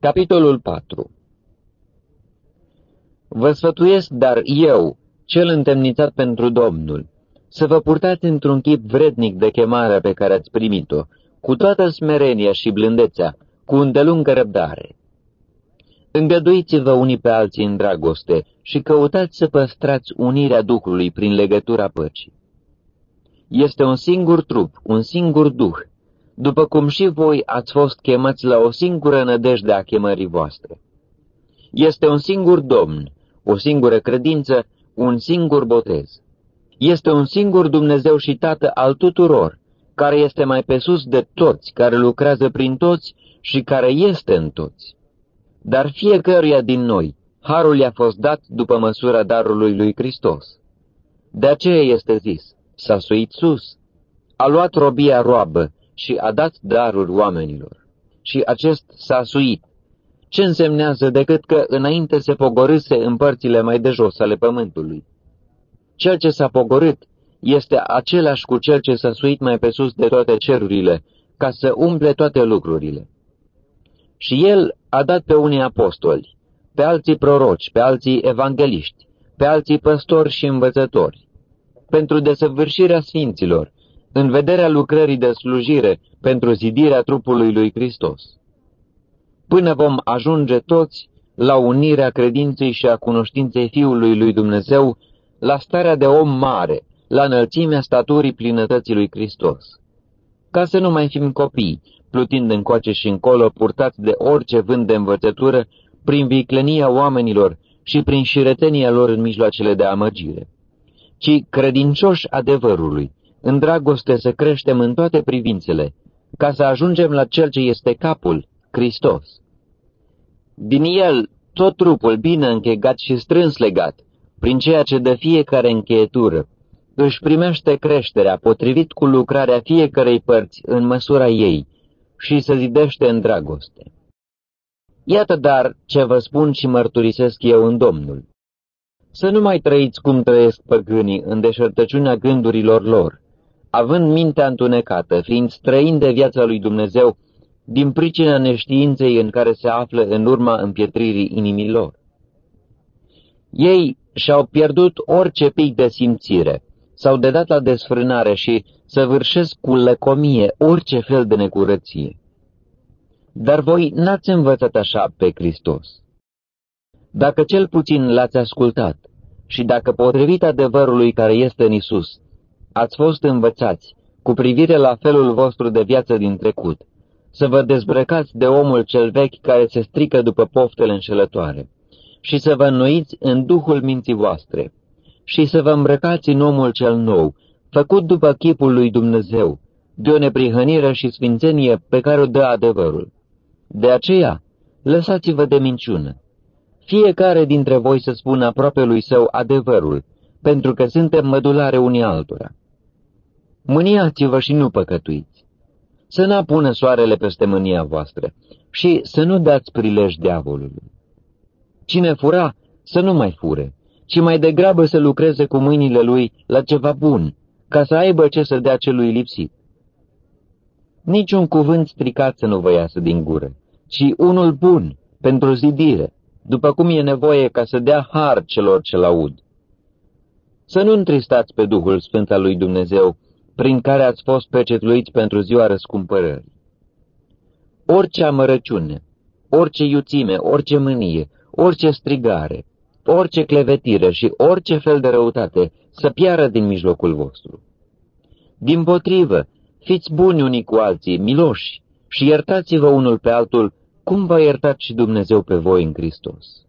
Capitolul 4 Vă sfătuiesc, dar eu, cel întemnițat pentru Domnul, să vă purtați într-un chip vrednic de chemarea pe care ați primit-o, cu toată smerenia și blândețea, cu îndelungă răbdare. Îngăduiți-vă unii pe alții în dragoste și căutați să păstrați unirea Duhului prin legătura păcii. Este un singur trup, un singur Duh, după cum și voi ați fost chemați la o singură nădejde a chemării voastre. Este un singur Domn, o singură credință, un singur botez. Este un singur Dumnezeu și Tată al tuturor, care este mai pe sus de toți, care lucrează prin toți și care este în toți. Dar fiecăruia din noi, harul i-a fost dat după măsura darului lui Hristos. De aceea este zis, s-a suit sus, a luat robia roabă și a dat daruri oamenilor. Și acest s-a suit. Ce însemnează decât că înainte se pogorâse în părțile mai de jos ale pământului? Cel ce s-a pogorât este același cu cel ce s-a suit mai pe sus de toate cerurile, ca să umple toate lucrurile. Și el a dat pe unii apostoli, pe alții proroci, pe alții evangeliști, pe alții păstori și învățători, pentru desăvârșirea sfinților, în vederea lucrării de slujire pentru zidirea trupului lui Hristos. Până vom ajunge toți la unirea credinței și a cunoștinței Fiului lui Dumnezeu, la starea de om mare, la înălțimea staturii plinătății lui Hristos. Ca să nu mai fim copii, plutind încoace și încolo, purtați de orice vânt de învățătură, prin viclenia oamenilor și prin șiretenia lor în mijloacele de amăgire, ci credincioși adevărului, în dragoste să creștem în toate privințele, ca să ajungem la Cel ce este capul, Hristos. Din El, tot trupul bine închegat și strâns legat, prin ceea ce dă fiecare încheietură, își primește creșterea potrivit cu lucrarea fiecarei părți în măsura ei și se zidește în dragoste. Iată dar ce vă spun și mărturisesc eu în Domnul. Să nu mai trăiți cum trăiesc păgânii în deșertăciunea gândurilor lor, având mintea întunecată, fiind străin de viața lui Dumnezeu, din pricina neștiinței în care se află în urma împietririi inimilor. Ei și-au pierdut orice pic de simțire, s-au dedat la desfrânare și săvârșesc cu lăcomie orice fel de necurăție. Dar voi n-ați învățat așa pe Hristos. Dacă cel puțin l-ați ascultat și dacă potrivit adevărului care este în Isus, ați fost învățați cu privire la felul vostru de viață din trecut, să vă dezbrăcați de omul cel vechi care se strică după poftele înșelătoare și să vă înnoiți în duhul minții voastre și să vă îmbrăcați în omul cel nou, făcut după chipul lui Dumnezeu, de o neprihănire și sfințenie pe care o dă adevărul. De aceea, lăsați-vă de minciună. Fiecare dintre voi să spună aproape lui său adevărul, pentru că suntem mădulare unii altora. Mâniați-vă și nu păcătuiți. Să nu apună soarele peste mânia voastră și să nu dați prilej diavolului. Cine fura, să nu mai fure, ci mai degrabă să lucreze cu mâinile lui la ceva bun, ca să aibă ce să dea celui lipsit. Niciun cuvânt stricat să nu vă iasă din gură, ci unul bun, pentru zidire, după cum e nevoie ca să dea har celor ce laud. Să nu întristați pe Duhul Sfânt al lui Dumnezeu, prin care ați fost pecetluiți pentru ziua răscumpărării. Orice amărăciune, orice iuțime, orice mânie, orice strigare, orice clevetire și orice fel de răutate să piară din mijlocul vostru. Din potrivă, fiți buni unii cu alții, miloși, și iertați-vă unul pe altul, cum v-a iertat și Dumnezeu pe voi în Hristos.